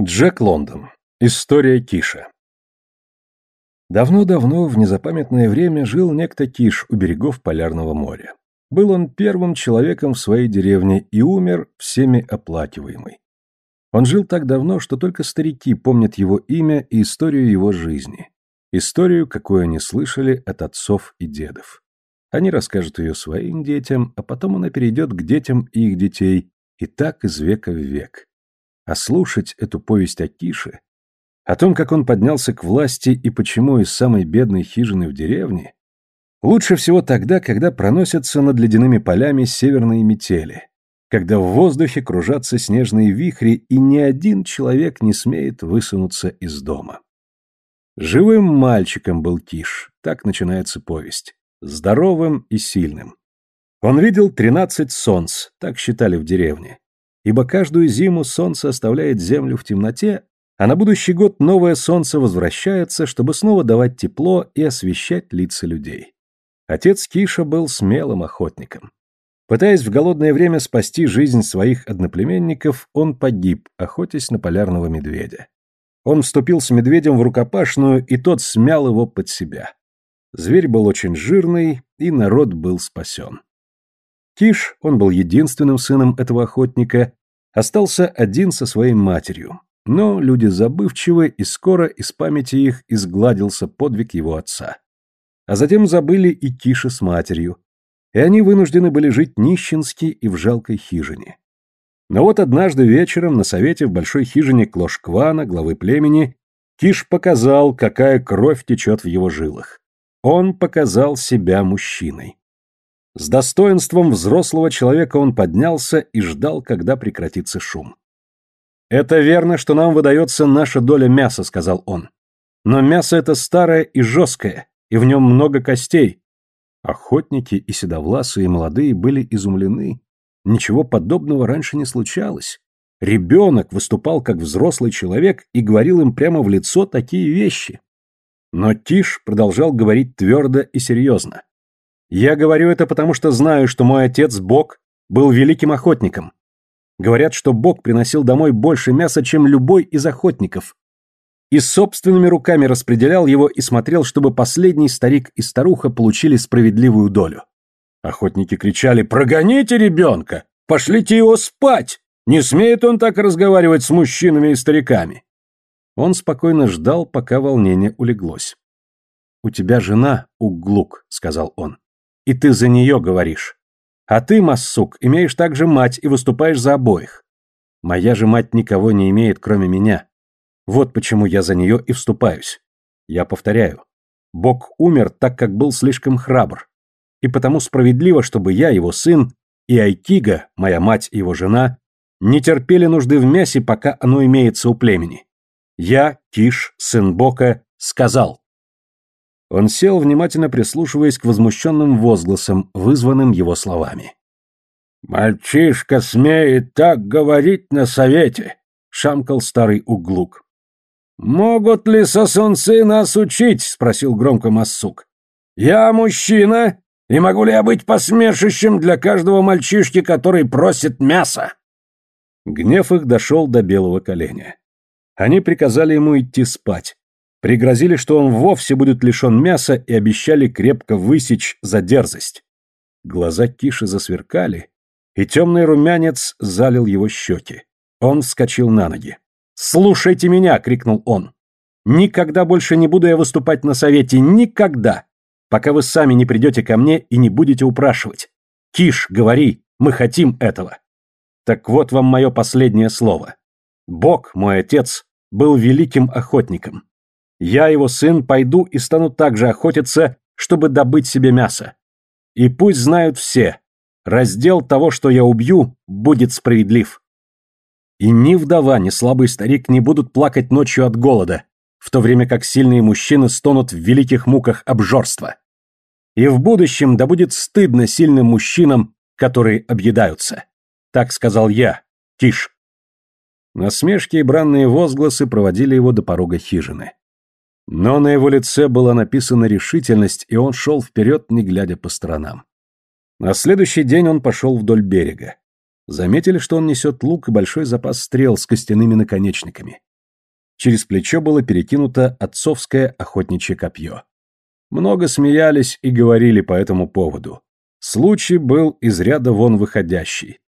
Джек Лондон. История Киша. Давно-давно, в незапамятное время, жил некто Киш у берегов Полярного моря. Был он первым человеком в своей деревне и умер всеми оплакиваемый. Он жил так давно, что только старики помнят его имя и историю его жизни. Историю, какую они слышали от отцов и дедов. Они расскажут ее своим детям, а потом она перейдет к детям их детей, и так из века в век. А слушать эту повесть о Кише, о том, как он поднялся к власти и почему из самой бедной хижины в деревне, лучше всего тогда, когда проносятся над ледяными полями северные метели, когда в воздухе кружатся снежные вихри и ни один человек не смеет высунуться из дома. Живым мальчиком был Киш, так начинается повесть, здоровым и сильным. Он видел тринадцать солнц, так считали в деревне ибо каждую зиму солнце оставляет землю в темноте, а на будущий год новое солнце возвращается, чтобы снова давать тепло и освещать лица людей. Отец Киша был смелым охотником. Пытаясь в голодное время спасти жизнь своих одноплеменников, он погиб, охотясь на полярного медведя. Он вступил с медведем в рукопашную, и тот смял его под себя. Зверь был очень жирный, и народ был спасен. Киш, он был единственным сыном этого охотника, остался один со своей матерью, но люди забывчивы, и скоро из памяти их изгладился подвиг его отца. А затем забыли и Киша с матерью, и они вынуждены были жить нищенски и в жалкой хижине. Но вот однажды вечером на совете в большой хижине Клошквана, главы племени, Киш показал, какая кровь течет в его жилах. Он показал себя мужчиной. С достоинством взрослого человека он поднялся и ждал, когда прекратится шум. «Это верно, что нам выдается наша доля мяса», — сказал он. «Но мясо это старое и жесткое, и в нем много костей». Охотники и седовласые и молодые были изумлены. Ничего подобного раньше не случалось. Ребенок выступал как взрослый человек и говорил им прямо в лицо такие вещи. Но Тиш продолжал говорить твердо и серьезно. Я говорю это потому, что знаю, что мой отец, Бог, был великим охотником. Говорят, что Бог приносил домой больше мяса, чем любой из охотников. И собственными руками распределял его и смотрел, чтобы последний старик и старуха получили справедливую долю. Охотники кричали «Прогоните ребенка! Пошлите его спать! Не смеет он так разговаривать с мужчинами и стариками!» Он спокойно ждал, пока волнение улеглось. «У тебя жена, Углук», — сказал он и ты за нее говоришь. А ты, Массук, имеешь также мать и выступаешь за обоих. Моя же мать никого не имеет, кроме меня. Вот почему я за нее и вступаюсь. Я повторяю. Бог умер, так как был слишком храбр. И потому справедливо, чтобы я, его сын, и Айкига, моя мать и его жена, не терпели нужды в мясе, пока оно имеется у племени. Я, Киш, сын Бока, сказал. Он сел, внимательно прислушиваясь к возмущенным возгласам, вызванным его словами. «Мальчишка смеет так говорить на совете!» — шамкал старый углук. «Могут ли сосунцы нас учить?» — спросил громко Массук. «Я мужчина, и могу ли я быть посмешищем для каждого мальчишки, который просит мяса?» Гнев их дошел до белого коленя. Они приказали ему идти спать, Пригрозили, что он вовсе будет лишен мяса и обещали крепко высечь за дерзость. Глаза Киши засверкали, и темный румянец залил его щеки. Он вскочил на ноги. «Слушайте меня!» — крикнул он. «Никогда больше не буду я выступать на совете, никогда, пока вы сами не придете ко мне и не будете упрашивать. Киш, говори, мы хотим этого. Так вот вам мое последнее слово. Бог, мой отец, был великим охотником. Я, его сын, пойду и стану также охотиться, чтобы добыть себе мясо. И пусть знают все, раздел того, что я убью, будет справедлив. И ни вдова, ни слабый старик не будут плакать ночью от голода, в то время как сильные мужчины стонут в великих муках обжорства. И в будущем да будет стыдно сильным мужчинам, которые объедаются. Так сказал я, Киш. Насмешки и бранные возгласы проводили его до порога хижины. Но на его лице была написана решительность, и он шел вперед, не глядя по сторонам. На следующий день он пошел вдоль берега. Заметили, что он несет лук и большой запас стрел с костяными наконечниками. Через плечо было перекинуто отцовское охотничье копье. Много смеялись и говорили по этому поводу. Случай был из ряда вон выходящий.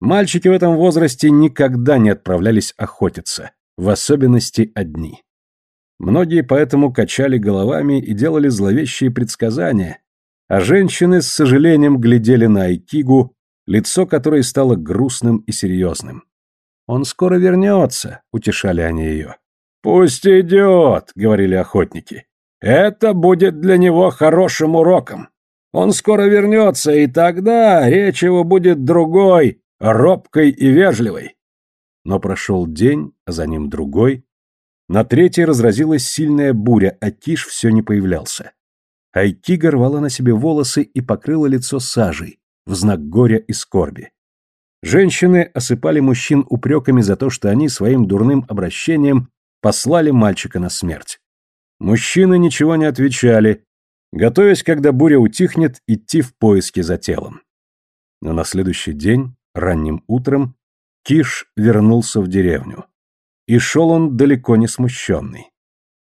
Мальчики в этом возрасте никогда не отправлялись охотиться, в особенности одни. Многие поэтому качали головами и делали зловещие предсказания, а женщины с сожалением глядели на Айкигу, лицо которой стало грустным и серьезным. «Он скоро вернется», — утешали они ее. «Пусть идет», — говорили охотники. «Это будет для него хорошим уроком. Он скоро вернется, и тогда речь его будет другой, робкой и вежливой». Но прошел день, а за ним другой. На третий разразилась сильная буря, а Киш все не появлялся. Айкига рвала на себе волосы и покрыла лицо сажей, в знак горя и скорби. Женщины осыпали мужчин упреками за то, что они своим дурным обращением послали мальчика на смерть. Мужчины ничего не отвечали, готовясь, когда буря утихнет, идти в поиски за телом. Но на следующий день, ранним утром, Киш вернулся в деревню. И шел он далеко не смущенный.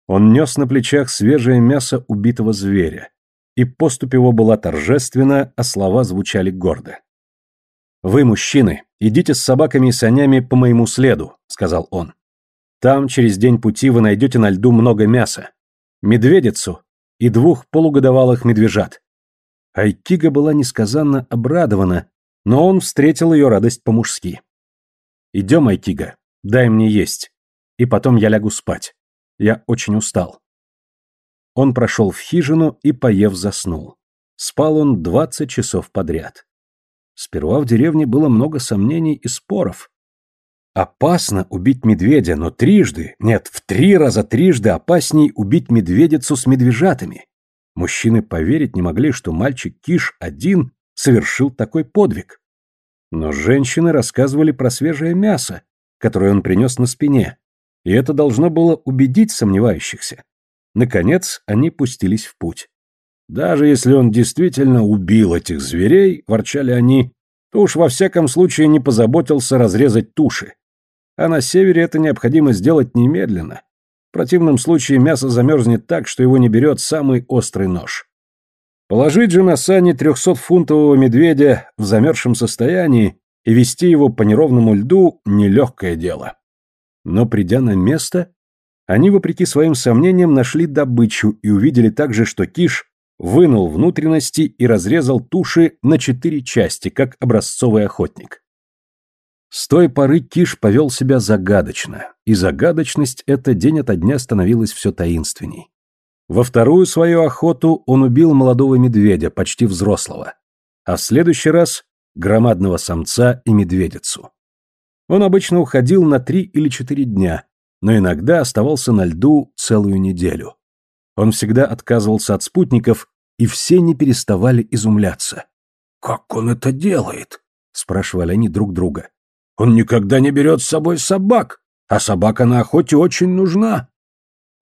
Он нес на плечах свежее мясо убитого зверя, и поступь его была торжественна, а слова звучали гордо. «Вы, мужчины, идите с собаками и санями по моему следу», — сказал он. «Там через день пути вы найдете на льду много мяса, медведицу и двух полугодовалых медвежат». Айкига была несказанно обрадована, но он встретил ее радость по-мужски. «Идем, Айкига, дай мне есть, и потом я лягу спать. Я очень устал». Он прошел в хижину и, поев, заснул. Спал он двадцать часов подряд. Сперва в деревне было много сомнений и споров. Опасно убить медведя, но трижды, нет, в три раза трижды опасней убить медведицу с медвежатами. Мужчины поверить не могли, что мальчик Киш один совершил такой подвиг. Но женщины рассказывали про свежее мясо, которое он принес на спине, и это должно было убедить сомневающихся. Наконец, они пустились в путь. Даже если он действительно убил этих зверей, ворчали они, то уж во всяком случае не позаботился разрезать туши. А на севере это необходимо сделать немедленно. В противном случае мясо замерзнет так, что его не берет самый острый нож. Положить же на сани трехсотфунтового медведя в замерзшем состоянии и вести его по неровному льду – нелегкое дело. Но придя на место, они, вопреки своим сомнениям, нашли добычу и увидели также, что Киш вынул внутренности и разрезал туши на четыре части, как образцовый охотник. С той поры Киш повел себя загадочно, и загадочность эта день ото дня становилась все таинственней. Во вторую свою охоту он убил молодого медведя, почти взрослого, а в следующий раз — громадного самца и медведицу. Он обычно уходил на три или четыре дня, но иногда оставался на льду целую неделю. Он всегда отказывался от спутников, и все не переставали изумляться. «Как он это делает?» — спрашивали они друг друга. «Он никогда не берет с собой собак, а собака на охоте очень нужна».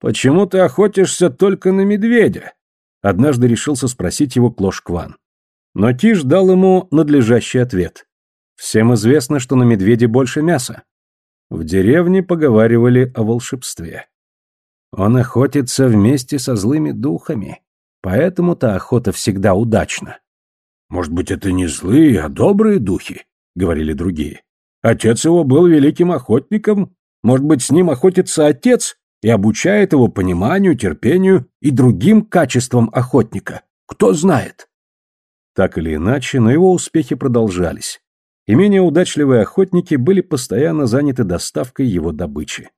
«Почему ты охотишься только на медведя?» Однажды решился спросить его Клош Кван. Но Тиш дал ему надлежащий ответ. «Всем известно, что на медведе больше мяса. В деревне поговаривали о волшебстве. Он охотится вместе со злыми духами, поэтому-то охота всегда удачна. «Может быть, это не злые, а добрые духи?» — говорили другие. «Отец его был великим охотником. Может быть, с ним охотится отец и обучает его пониманию, терпению и другим качествам охотника. Кто знает?» Так или иначе, но его успехи продолжались и менее удачливые охотники были постоянно заняты доставкой его добычи.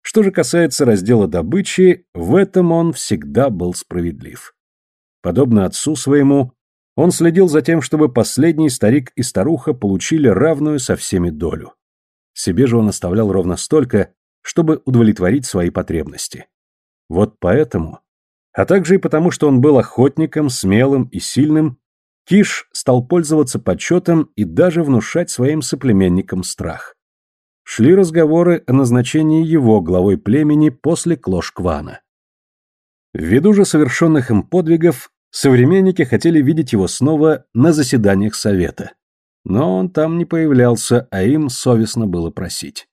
Что же касается раздела добычи, в этом он всегда был справедлив. Подобно отцу своему, он следил за тем, чтобы последний старик и старуха получили равную со всеми долю. Себе же он оставлял ровно столько, чтобы удовлетворить свои потребности. Вот поэтому, а также и потому, что он был охотником, смелым и сильным, Киш стал пользоваться почетом и даже внушать своим соплеменникам страх. Шли разговоры о назначении его главой племени после Клош-Квана. Ввиду же совершенных им подвигов, современники хотели видеть его снова на заседаниях совета. Но он там не появлялся, а им совестно было просить.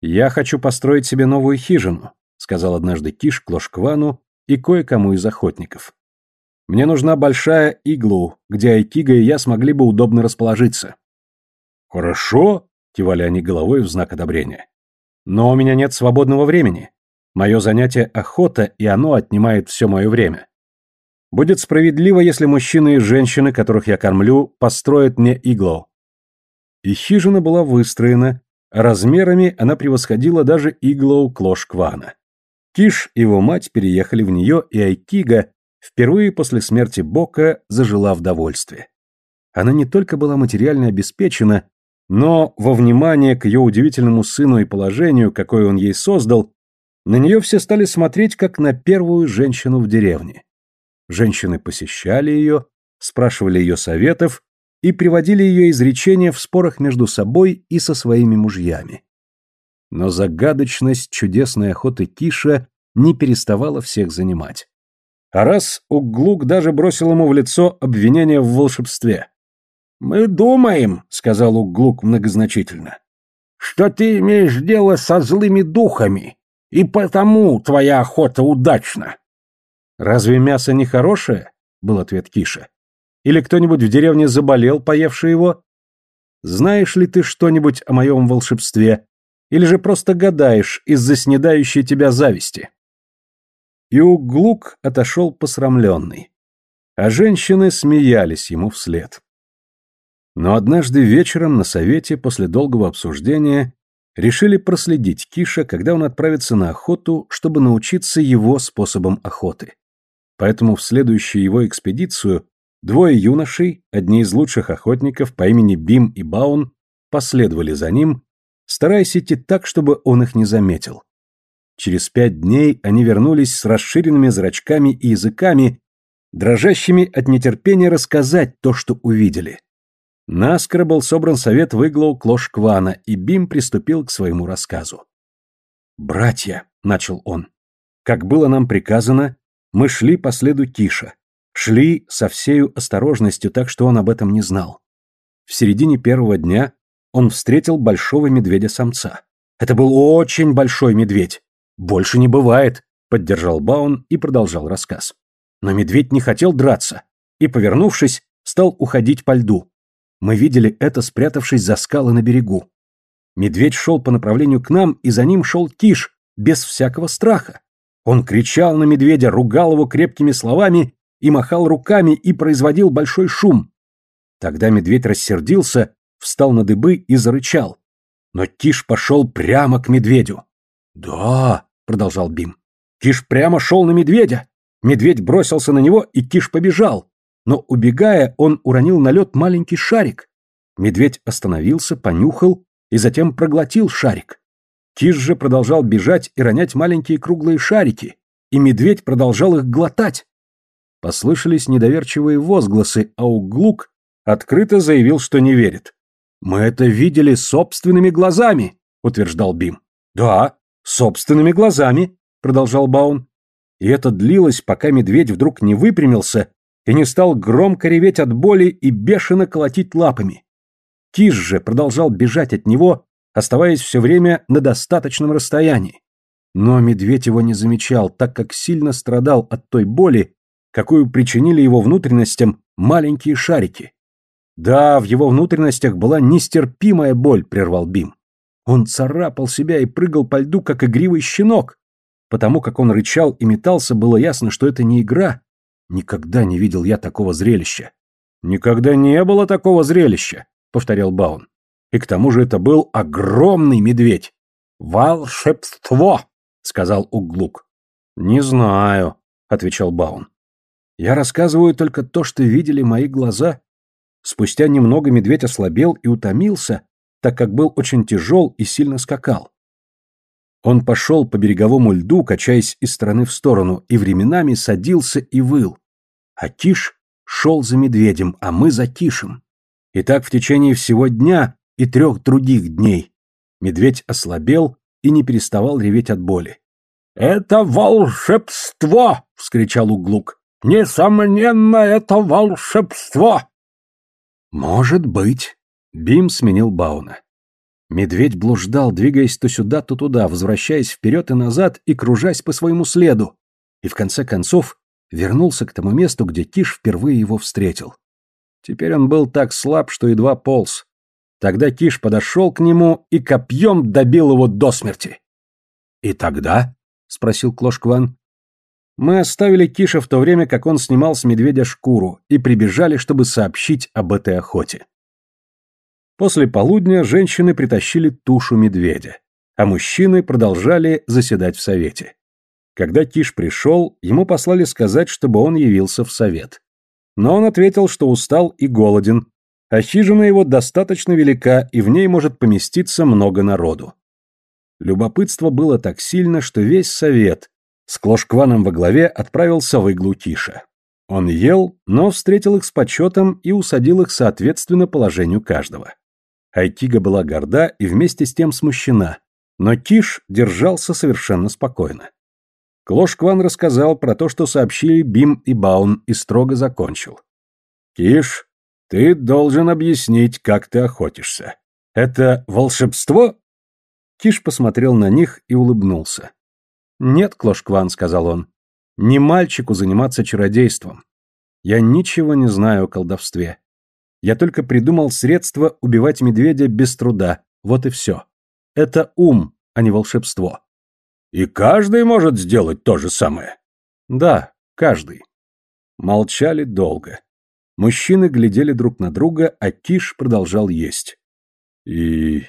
«Я хочу построить себе новую хижину», — сказал однажды Киш Клошквану и кое-кому из охотников. «Мне нужна большая иглу, где Айкига и я смогли бы удобно расположиться». «Хорошо», — кивали они головой в знак одобрения. «Но у меня нет свободного времени. Мое занятие — охота, и оно отнимает все мое время. Будет справедливо, если мужчины и женщины, которых я кормлю, построят мне иглу». И хижина была выстроена, а размерами она превосходила даже иглу Клош-Квана. Киш и его мать переехали в нее, и Айкига впервые после смерти Бока зажила в довольстве. Она не только была материально обеспечена, но во внимание к ее удивительному сыну и положению, какое он ей создал, на нее все стали смотреть как на первую женщину в деревне. Женщины посещали ее, спрашивали ее советов и приводили ее изречения в спорах между собой и со своими мужьями. Но загадочность чудесной охоты Киша не переставала всех занимать. А раз Углук даже бросил ему в лицо обвинение в волшебстве. «Мы думаем», — сказал Углук многозначительно, — «что ты имеешь дело со злыми духами, и потому твоя охота удачна». «Разве мясо не хорошее?» — был ответ Киша. «Или кто-нибудь в деревне заболел, поевший его? Знаешь ли ты что-нибудь о моем волшебстве? Или же просто гадаешь из-за снедающей тебя зависти?» И Углук отошел посрамленный. А женщины смеялись ему вслед. Но однажды вечером на совете после долгого обсуждения решили проследить Киша, когда он отправится на охоту, чтобы научиться его способам охоты. Поэтому в следующую его экспедицию двое юношей, одни из лучших охотников по имени Бим и Баун, последовали за ним, стараясь идти так, чтобы он их не заметил. Через пять дней они вернулись с расширенными зрачками и языками, дрожащими от нетерпения рассказать то, что увидели. Наскоро был собран совет в иглу Клош-Квана, и Бим приступил к своему рассказу. «Братья», — начал он, — «как было нам приказано, мы шли по следу Киша, шли со всею осторожностью, так что он об этом не знал. В середине первого дня он встретил большого медведя-самца. Это был очень большой медведь. Больше не бывает, поддержал Баун и продолжал рассказ. Но медведь не хотел драться и, повернувшись, стал уходить по льду. Мы видели это, спрятавшись за скалы на берегу. Медведь шел по направлению к нам, и за ним шел Киш, без всякого страха. Он кричал на медведя, ругал его крепкими словами и махал руками и производил большой шум. Тогда медведь рассердился, встал на дыбы и зарычал. Но Киш пошел прямо к медведю. «Да», — продолжал Бим, — «Киш прямо шел на медведя. Медведь бросился на него, и Киш побежал но, убегая, он уронил на лед маленький шарик. Медведь остановился, понюхал и затем проглотил шарик. Киш же продолжал бежать и ронять маленькие круглые шарики, и медведь продолжал их глотать. Послышались недоверчивые возгласы, а Углук открыто заявил, что не верит. «Мы это видели собственными глазами», — утверждал Бим. «Да, собственными глазами», — продолжал Баун. И это длилось, пока медведь вдруг не выпрямился и не стал громко реветь от боли и бешено колотить лапами. Киш же продолжал бежать от него, оставаясь все время на достаточном расстоянии. Но медведь его не замечал, так как сильно страдал от той боли, какую причинили его внутренностям маленькие шарики. Да, в его внутренностях была нестерпимая боль, прервал Бим. Он царапал себя и прыгал по льду, как игривый щенок. Потому как он рычал и метался, было ясно, что это не игра, Никогда не видел я такого зрелища. Никогда не было такого зрелища, повторял Баун. И к тому же это был огромный медведь. Волшебство, сказал Углук. Не знаю, отвечал Баун. Я рассказываю только то, что видели мои глаза. Спустя немного медведь ослабел и утомился, так как был очень тяжел и сильно скакал. Он пошел по береговому льду, качаясь из стороны в сторону, и временами садился и выл. А Киш шел за медведем, а мы за Кишем. И так в течение всего дня и трех других дней. Медведь ослабел и не переставал реветь от боли. «Это волшебство!» — вскричал Углук. «Несомненно, это волшебство!» Может быть. Бим сменил Бауна. Медведь блуждал, двигаясь то сюда, то туда, возвращаясь вперед и назад и кружась по своему следу. И в конце концов вернулся к тому месту, где Киш впервые его встретил. Теперь он был так слаб, что едва полз. Тогда Киш подошел к нему и копьем добил его до смерти. «И тогда?» — спросил Клошкван. Мы оставили Киша в то время, как он снимал с медведя шкуру, и прибежали, чтобы сообщить об этой охоте. После полудня женщины притащили тушу медведя, а мужчины продолжали заседать в совете. Когда Киш пришел, ему послали сказать, чтобы он явился в совет. Но он ответил, что устал и голоден, а хижина его достаточно велика, и в ней может поместиться много народу. Любопытство было так сильно, что весь совет, с Клошкваном во главе отправился в иглу Киша. Он ел, но встретил их с почетом и усадил их соответственно положению каждого. Айтига была горда и вместе с тем смущена, но Киш держался совершенно спокойно. Клошкван рассказал про то, что сообщили Бим и Баун, и строго закончил. «Киш, ты должен объяснить, как ты охотишься. Это волшебство?» Киш посмотрел на них и улыбнулся. «Нет, Клошкван», — сказал он, — «не мальчику заниматься чародейством. Я ничего не знаю о колдовстве. Я только придумал средство убивать медведя без труда, вот и все. Это ум, а не волшебство». «И каждый может сделать то же самое?» «Да, каждый». Молчали долго. Мужчины глядели друг на друга, а Киш продолжал есть. «И...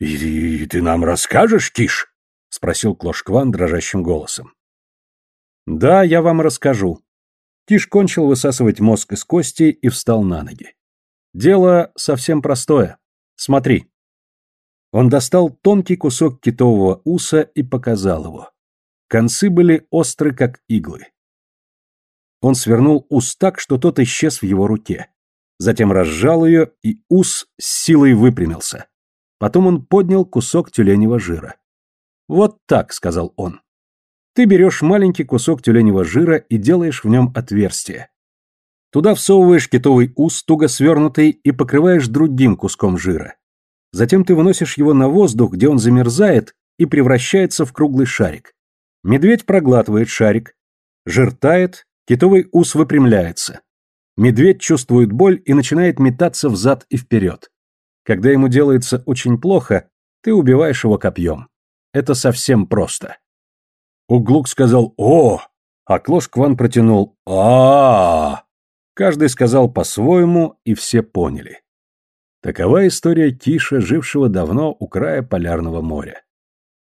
и, и ты нам расскажешь, Киш?» — спросил Клошкван дрожащим голосом. «Да, я вам расскажу». Киш кончил высасывать мозг из кости и встал на ноги. «Дело совсем простое. Смотри». Он достал тонкий кусок китового уса и показал его. Концы были остры, как иглы. Он свернул ус так, что тот исчез в его руке. Затем разжал ее, и ус с силой выпрямился. Потом он поднял кусок тюленевого жира. «Вот так», — сказал он. «Ты берешь маленький кусок тюленевого жира и делаешь в нем отверстие. Туда всовываешь китовый ус, туго свернутый, и покрываешь другим куском жира. Затем ты выносишь его на воздух, где он замерзает и превращается в круглый шарик. Медведь проглатывает шарик. Жир тает, китовый ус выпрямляется. Медведь чувствует боль и начинает метаться взад и вперед. Когда ему делается очень плохо, ты убиваешь его копьем. Это совсем просто. Углук сказал «О!», а Клош Кван протянул а, -а, -а Каждый сказал по-своему, и все поняли. Такова история Киша, жившего давно у края Полярного моря.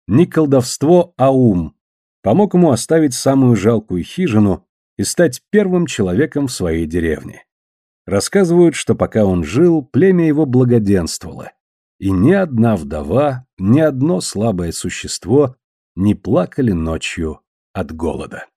Не колдовство, а ум помог ему оставить самую жалкую хижину и стать первым человеком в своей деревне. Рассказывают, что пока он жил, племя его благоденствовало, и ни одна вдова, ни одно слабое существо не плакали ночью от голода.